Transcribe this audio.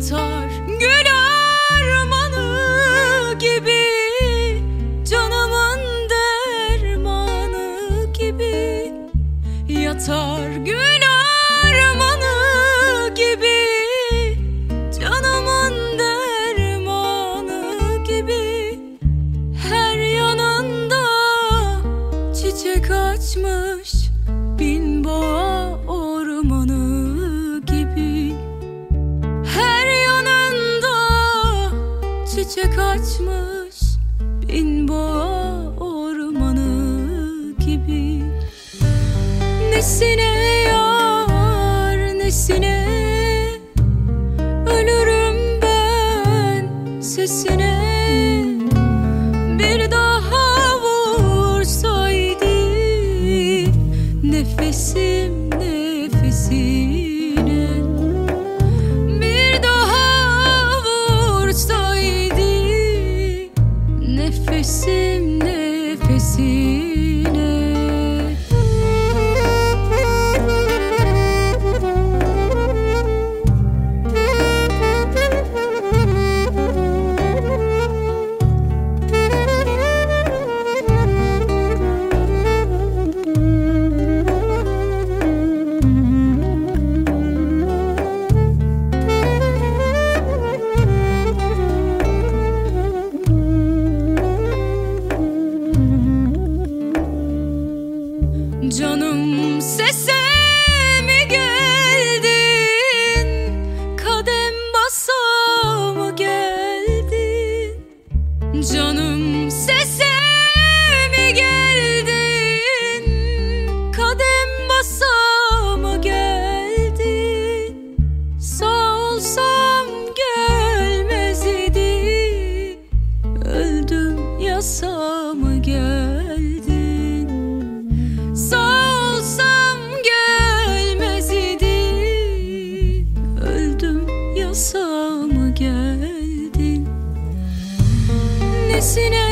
Yatar gül armanı gibi Canımın dermanı gibi Yatar. Gül armanı gibi Canımın dermanı gibi Her yanında çiçek açmış çiçek açmış Bin boğa ormanı gibi. Nesine yar nesine? Ölürüm ben sesine Canım sese mi geldin? Kadem basa mı geldin Nesine